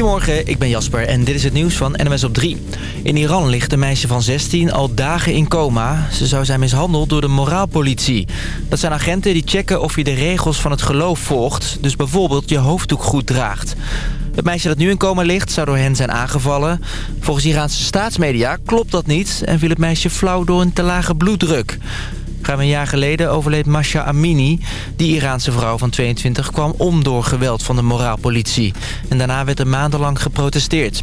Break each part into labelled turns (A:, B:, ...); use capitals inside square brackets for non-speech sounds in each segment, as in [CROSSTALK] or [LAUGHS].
A: Goedemorgen, ik ben Jasper en dit is het nieuws van NMS op 3. In Iran ligt een meisje van 16 al dagen in coma. Ze zou zijn mishandeld door de moraalpolitie. Dat zijn agenten die checken of je de regels van het geloof volgt. Dus bijvoorbeeld je hoofddoek goed draagt. Het meisje dat nu in coma ligt zou door hen zijn aangevallen. Volgens Iraanse staatsmedia klopt dat niet... en viel het meisje flauw door een te lage bloeddruk. Ruim een jaar geleden overleed Masha Amini. Die Iraanse vrouw van 22 kwam om door geweld van de moraalpolitie. En daarna werd er maandenlang geprotesteerd.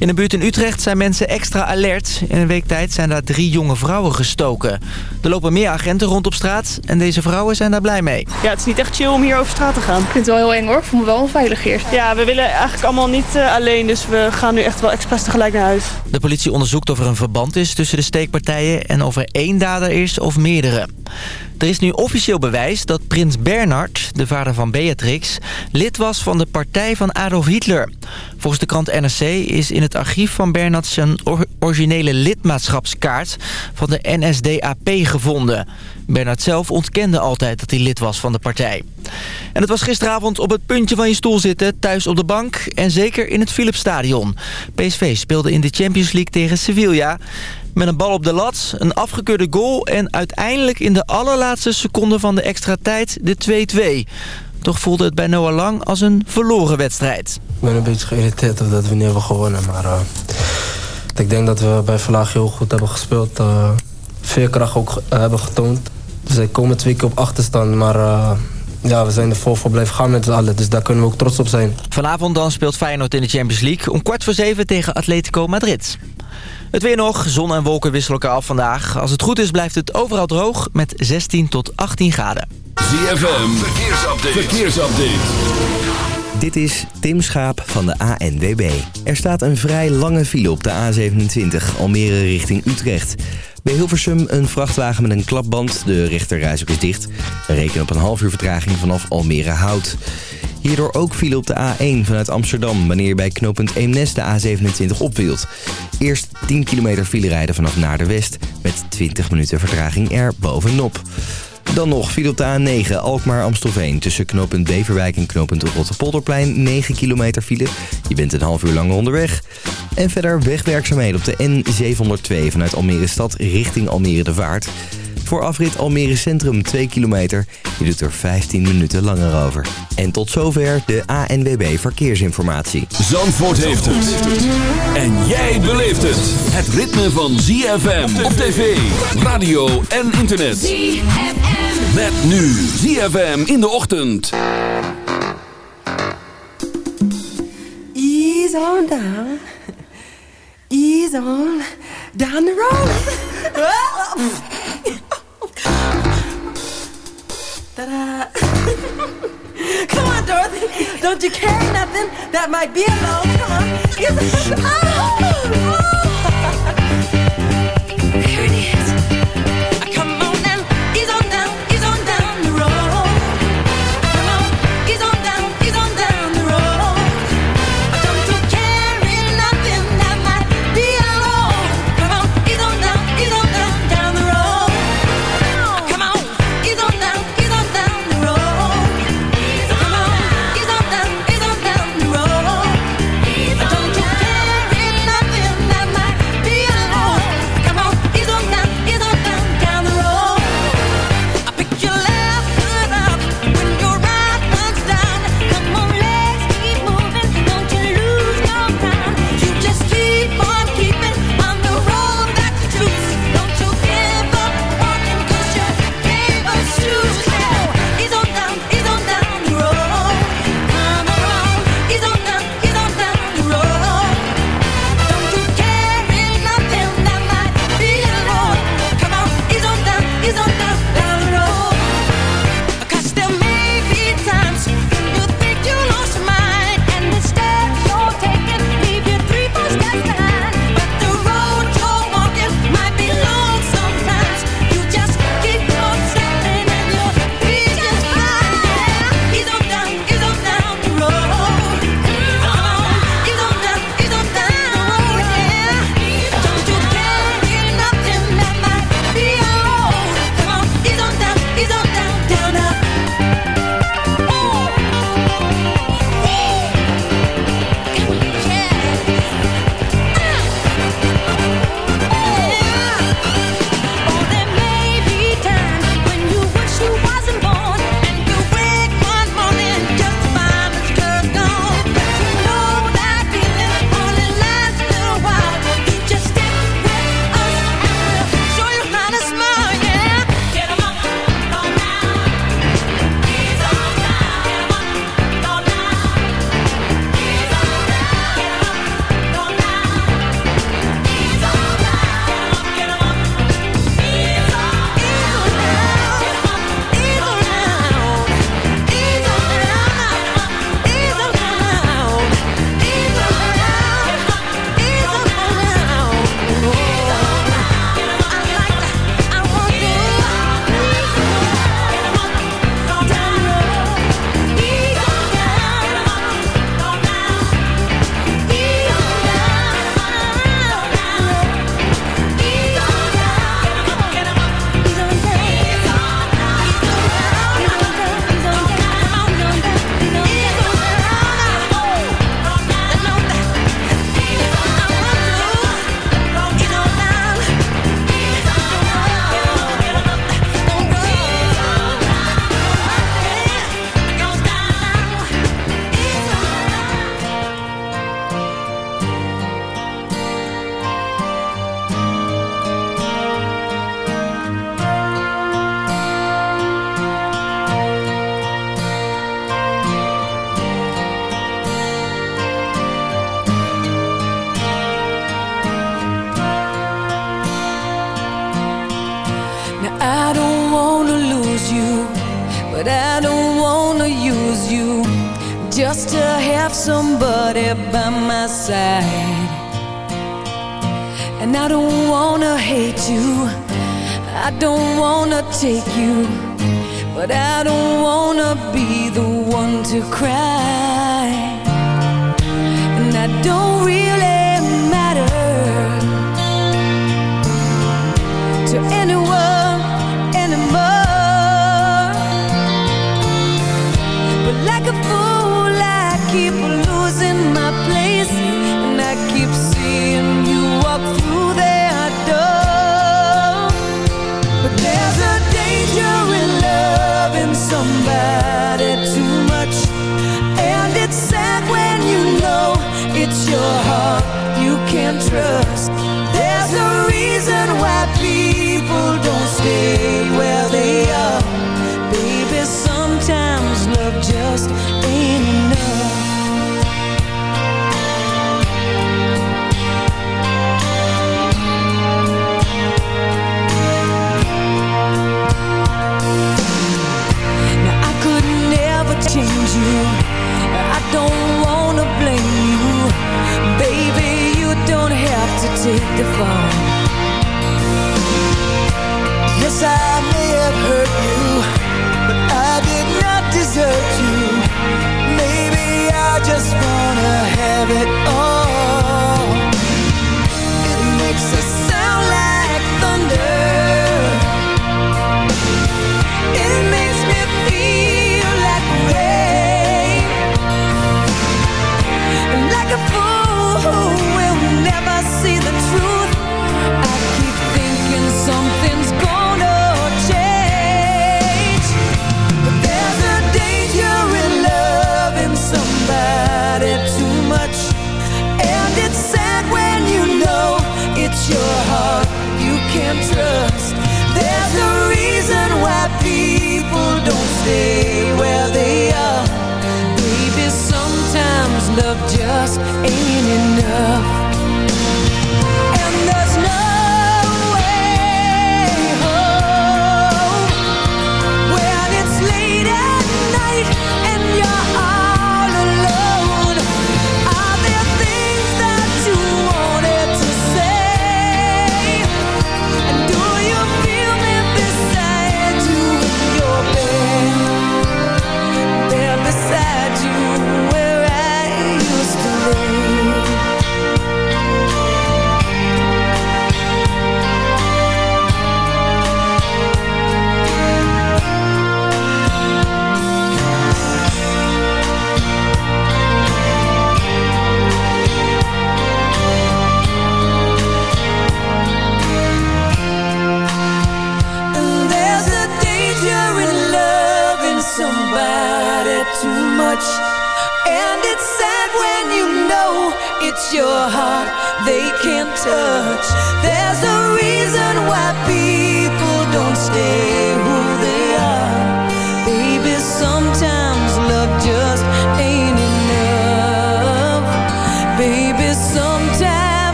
A: In een buurt in Utrecht zijn mensen extra alert. In een week tijd zijn daar drie jonge vrouwen gestoken. Er lopen meer agenten rond op straat en deze vrouwen zijn daar blij mee.
B: Ja, het is niet echt chill om hier over straat te gaan.
C: Ik vind het wel heel eng hoor. Ik voel me wel onveilig hier.
B: Ja, we willen eigenlijk allemaal niet uh, alleen, dus we gaan nu echt wel expres tegelijk naar huis.
A: De politie onderzoekt of er een verband is tussen de steekpartijen en of er één dader is of meerdere. Er is nu officieel bewijs dat prins Bernhard, de vader van Beatrix... lid was van de partij van Adolf Hitler. Volgens de krant NRC is in het archief van Bernhard... zijn originele lidmaatschapskaart van de NSDAP gevonden. Bernhard zelf ontkende altijd dat hij lid was van de partij. En het was gisteravond op het puntje van je stoel zitten, thuis op de bank... en zeker in het Philipsstadion. PSV speelde in de Champions League tegen Sevilla... Met een bal op de lat, een afgekeurde goal... en uiteindelijk in de allerlaatste seconde van de extra tijd de 2-2. Toch voelde het bij Noah Lang als een verloren wedstrijd.
D: Ik ben een beetje geïrriteerd dat we niet hebben gewonnen. Maar uh, ik denk dat we bij Verlaag heel goed hebben gespeeld. Uh, veerkracht ook uh, hebben getoond. Zij komen twee keer op achterstand, maar... Ja, we zijn ervoor voor blijven gaan met z'n allen. Dus daar kunnen we ook trots op zijn.
A: Vanavond dan speelt Feyenoord in de Champions League... om kwart voor zeven tegen Atletico Madrid. Het weer nog. Zon en wolken wisselen elkaar af vandaag. Als het goed is blijft het overal droog met 16 tot 18 graden.
E: ZFM, verkeersupdate. verkeersupdate.
F: Dit is Tim Schaap van de ANWB. Er staat een vrij lange file op de A27, Almere richting Utrecht. Bij Hilversum een vrachtwagen met een klapband. De rechterreis is dicht. We rekenen op een half uur vertraging vanaf Almere Hout. Hierdoor ook file op de A1 vanuit Amsterdam... wanneer je bij knooppunt Eemnes de A27 opwielt. Eerst 10 kilometer file rijden vanaf naar de west... met 20 minuten vertraging er bovenop. Dan nog file op de A9 Alkmaar-Amstelveen... tussen knooppunt Beverwijk en knooppunt Rotterpolderplein 9 kilometer file. Je bent een half uur langer onderweg. En verder wegwerkzaamheden op de N702 vanuit Almere Stad richting Almere de Vaart... Voor afrit Almere Centrum 2 kilometer. Je doet er 15 minuten langer over. En tot zover de ANWB Verkeersinformatie.
E: Zandvoort heeft het. En jij beleeft het. Het ritme van ZFM op tv, radio en internet. ZFM. Met nu ZFM in de ochtend.
G: Ease on down. Ease on down the road. [LAUGHS] Ta-da! [LAUGHS] Come on, Dorothy. Don't you carry nothing that might be a alone. Come on. Yes. [LAUGHS] Oh, oh.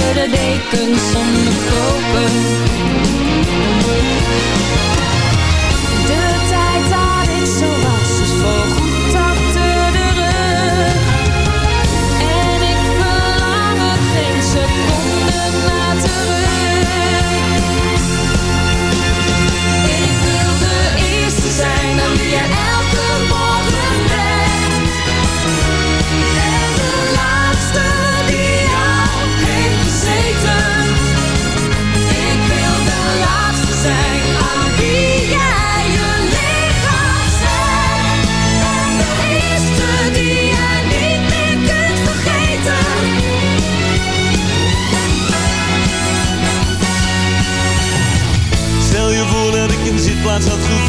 H: achter de dekens zonder kopen. laat dat.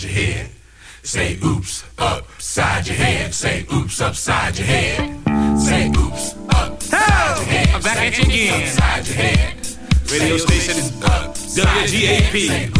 I: upside your head. Say oops upside your head. Say oops upside your head. Say oops upside your head.
J: I'm back at you again.
I: Upside your head.
J: Radio station is up WGAP.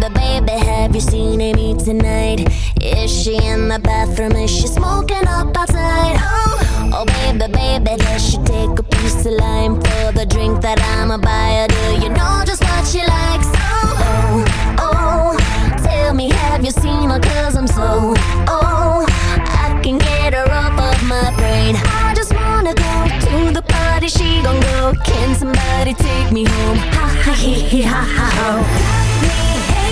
K: But baby, have you seen Amy tonight? Is she in the bathroom? Is she smoking up outside? Oh, oh baby, baby, does she take a piece of lime for the drink that I'ma buy? Do you know just what she likes? Oh, oh, oh, tell me, have you seen her? Cause I'm so, oh, I can get her off of my brain. I just wanna go to the party, she gon' go. Can somebody take me home? Ha ha he he ha ha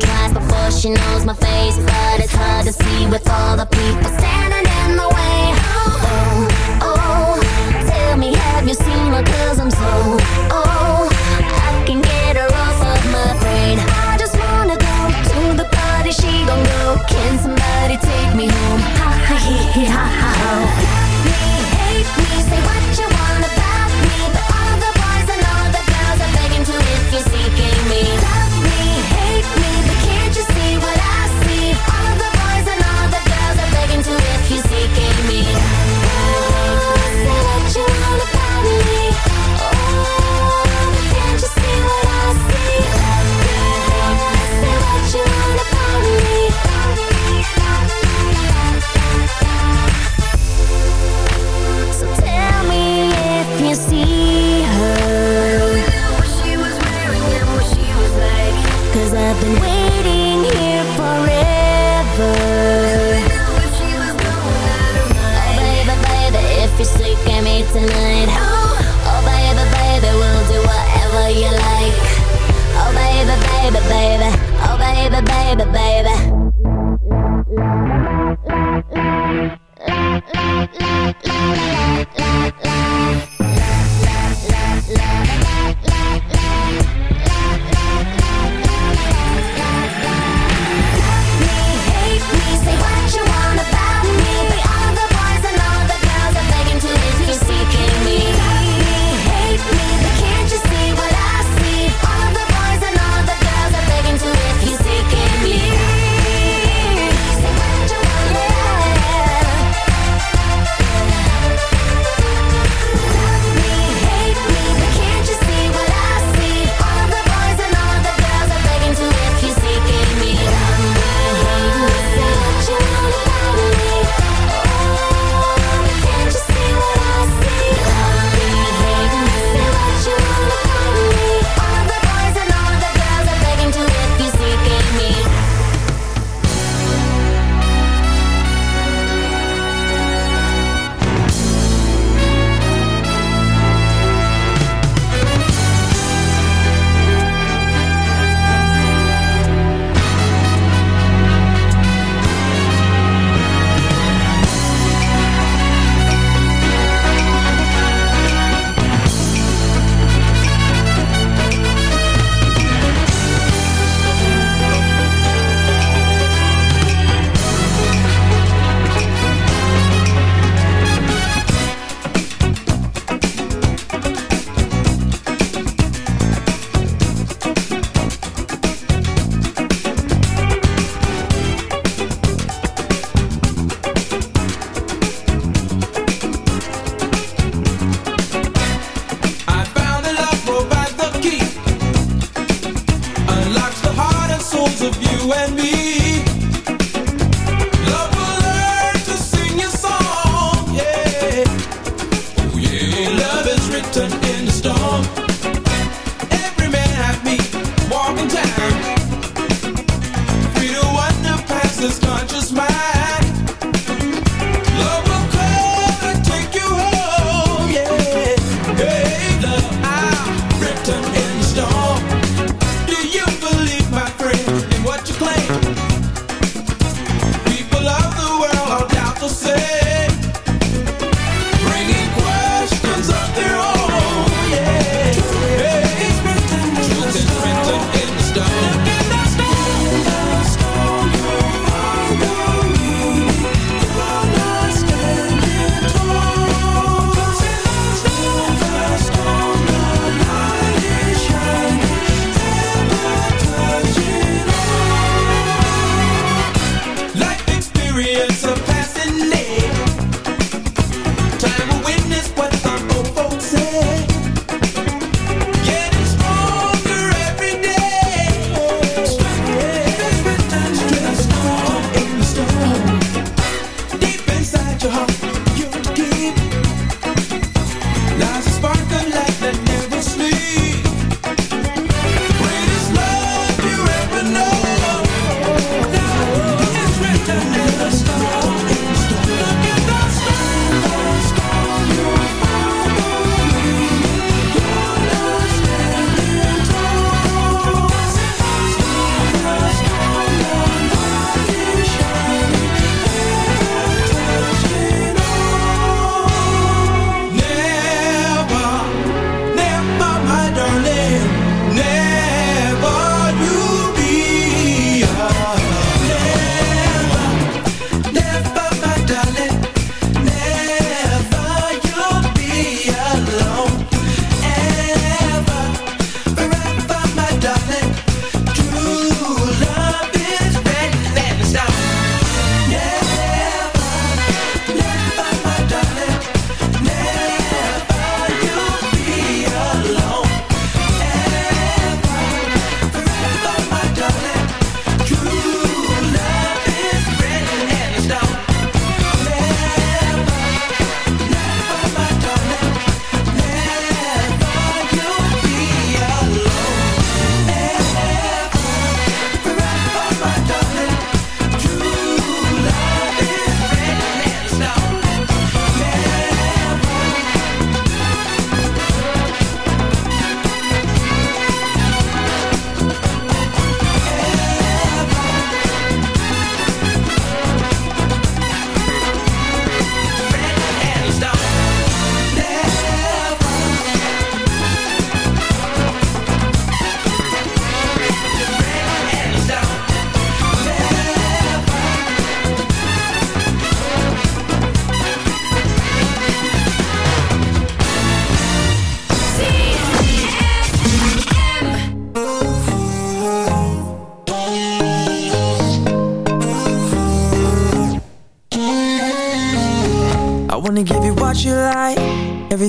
K: tries before she knows my face But it's hard to see with all the people standing in the way. Oh, oh, tell me have you seen her? Cause I'm so, oh I can get her off of my brain. I just wanna go to the party, she gon' go. Can somebody take me home? Ha ha hee hee ha ha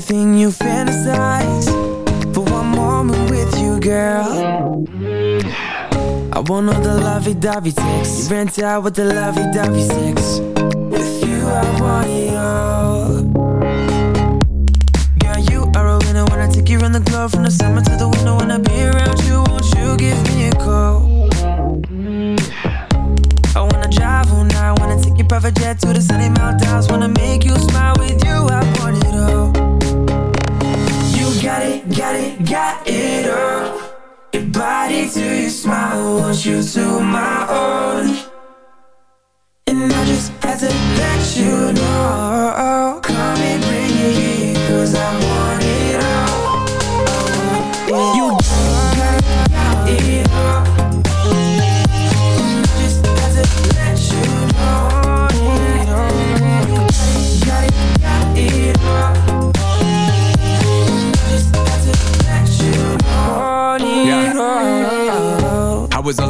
G: everything you fantasize. For one moment with you, girl. I want all the lovey-dovey sex. You rent out with the lovey-dovey sex. With you, I want it all. Girl, you are a winner I take you around the globe from the summer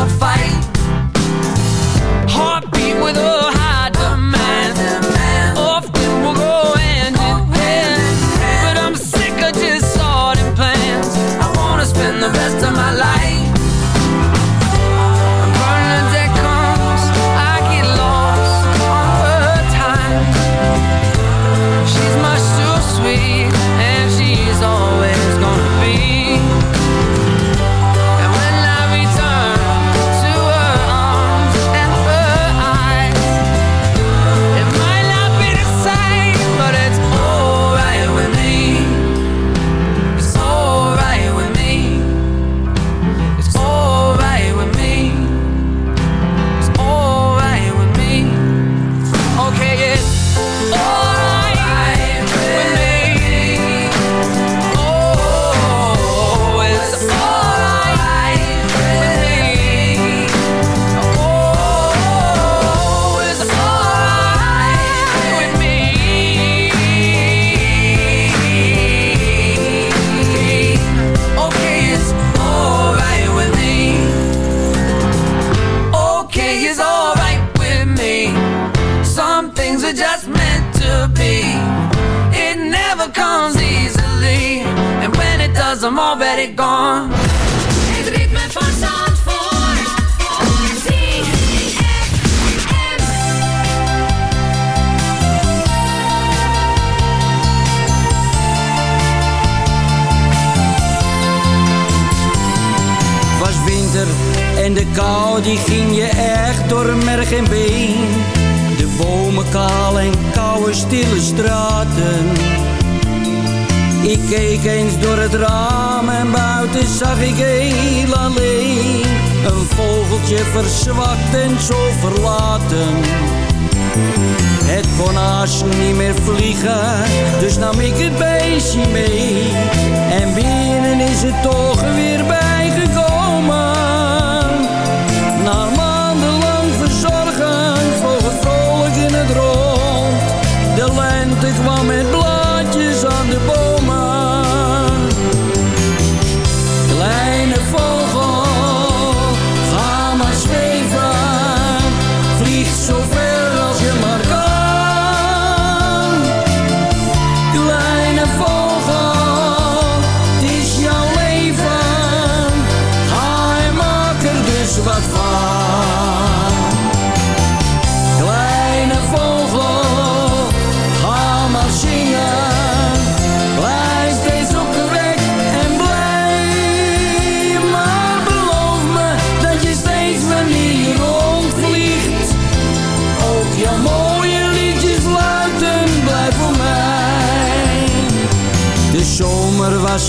L: a fight.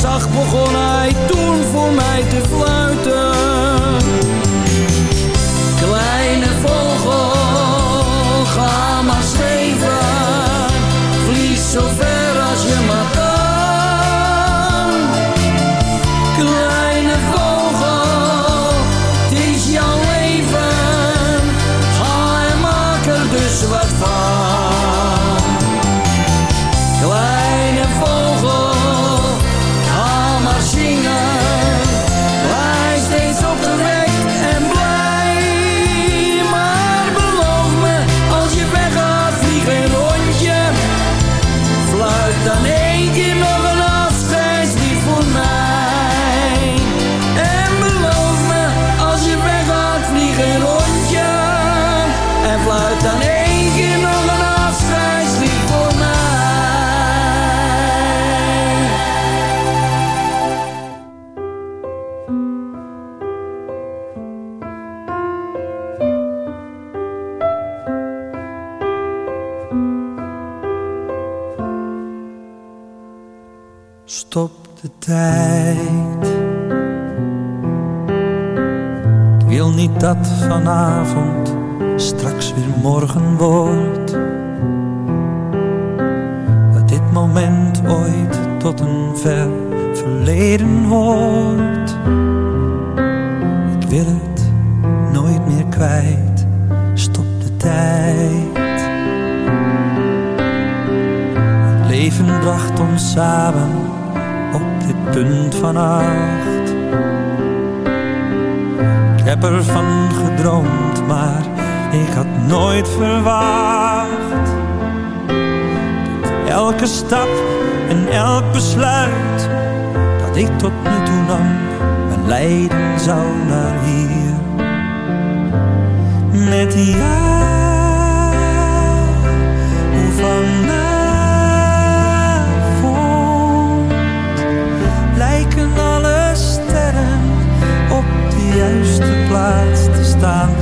H: Zacht begon hij toen voor mij te fluiten. Kleine vogel, ga maar zweven. Vlieg
L: zo ver.
M: Ik wil niet dat vanavond straks weer morgen wordt. tot nu toe nam. Mijn lijden zou naar hier. Met jou, hoe vanavond lijken alle sterren op de juiste plaats te staan.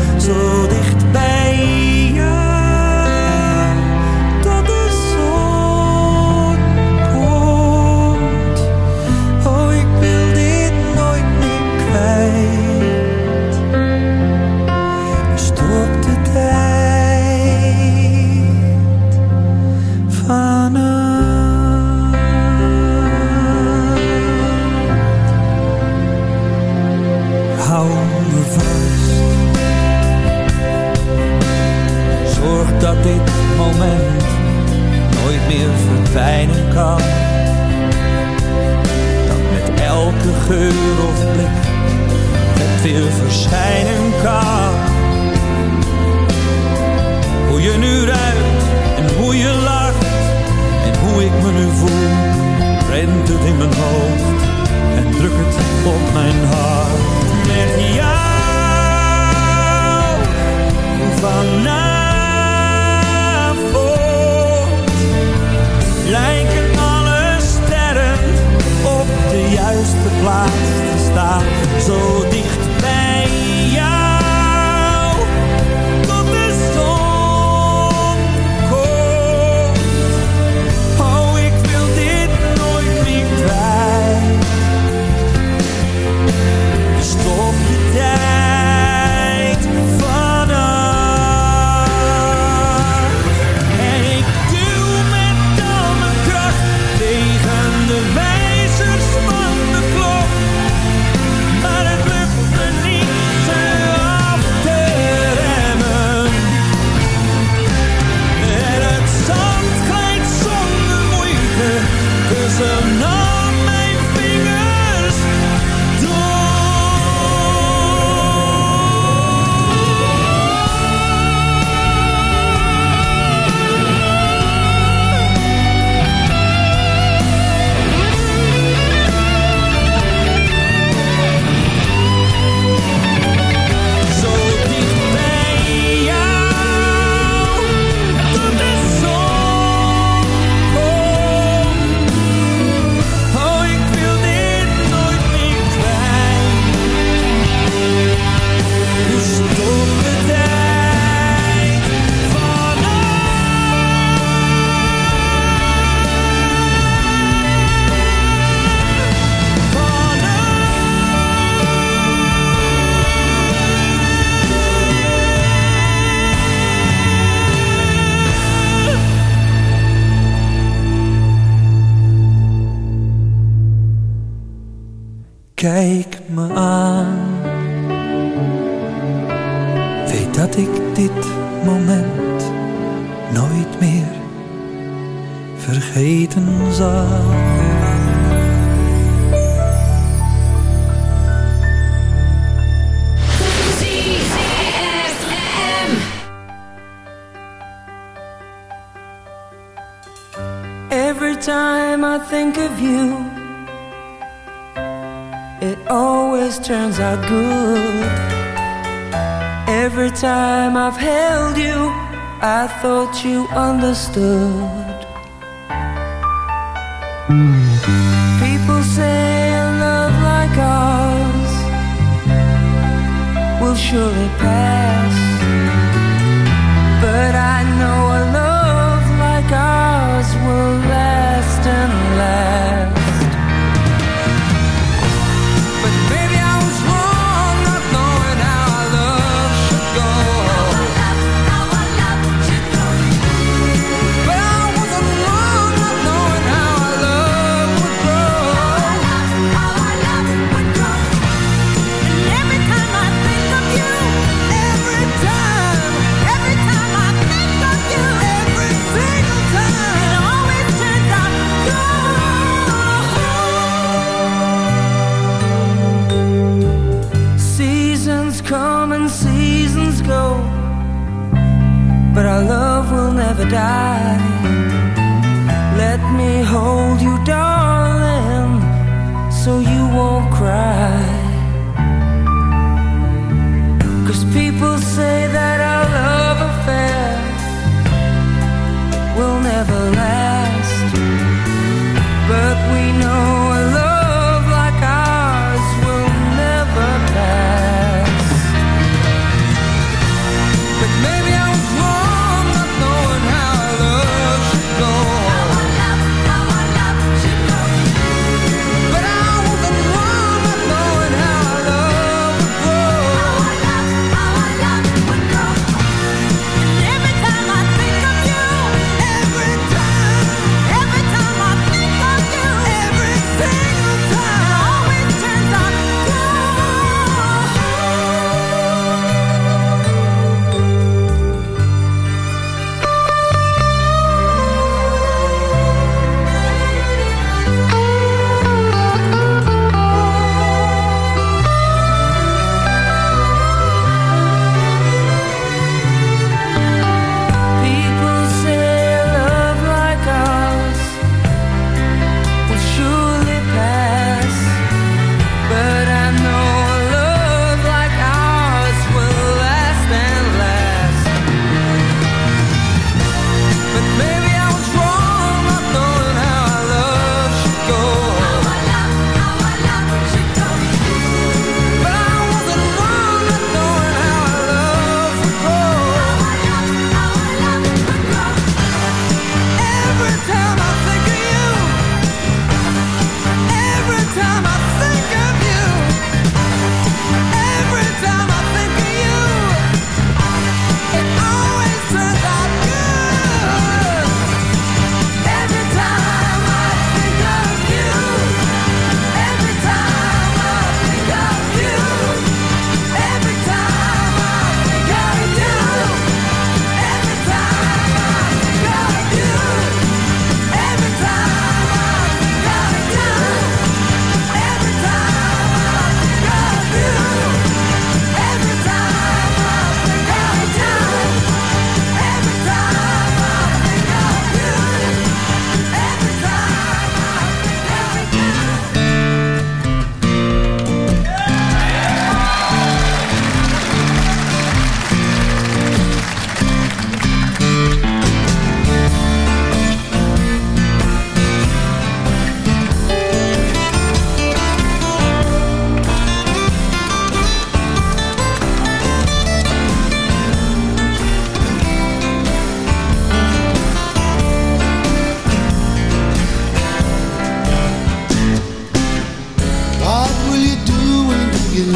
H: thought you understood.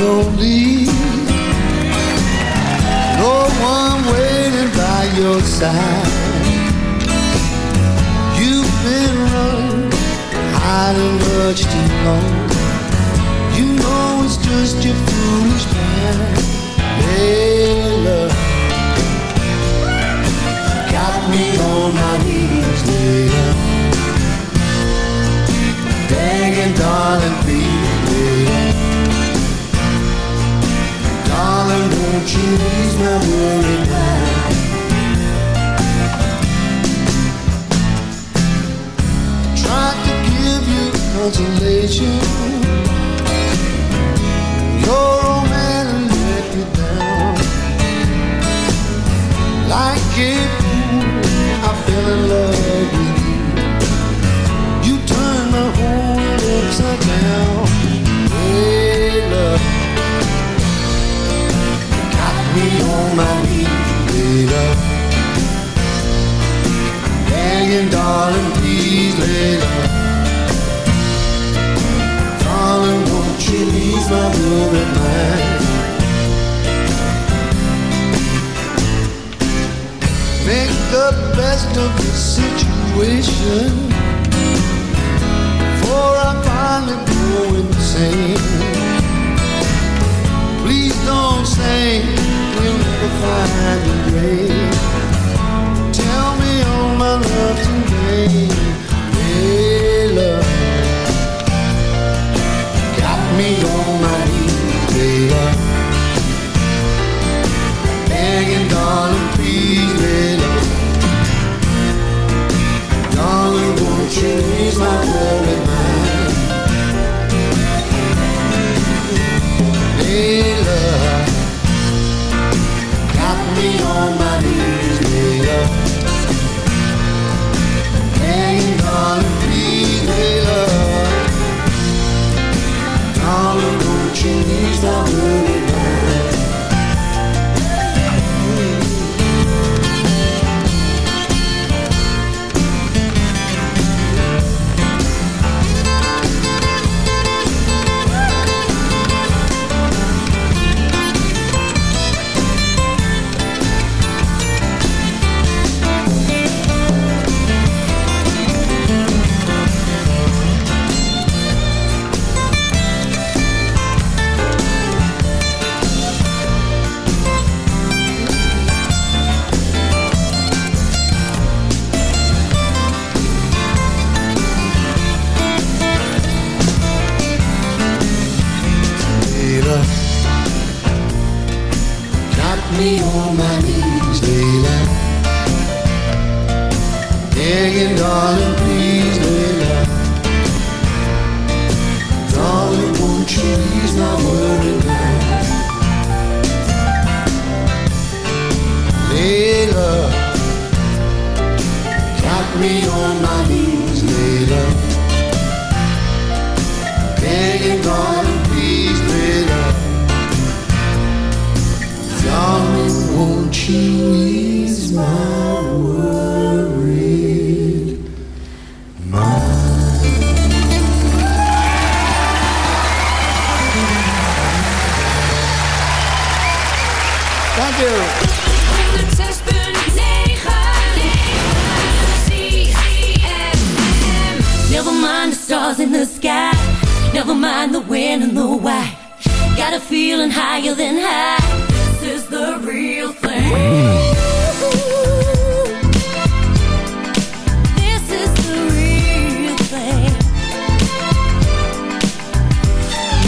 N: lonely. No one waiting by your side. You've been running, hiding much too long. You know it's just your foolish plan. Hey, love. Got me on my knees, yeah. Begging, darling, please won't you ease my worried mind? Tried to give you consolation. Your let you down. Like I fell in love with you. You turned my whole world upside down. Hey, love, me on my knees, love. Begging, darling, please, lay love. Darling, won't you ease my worried mind? Make the best of the situation Before I finally go insane Please don't say a grave Tell me all my love. Today Got me on my knees,
K: Never mind the when and the why. Got a feeling higher than high. This is the real thing. This is the real thing.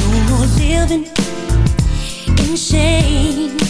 K: No more living in shame.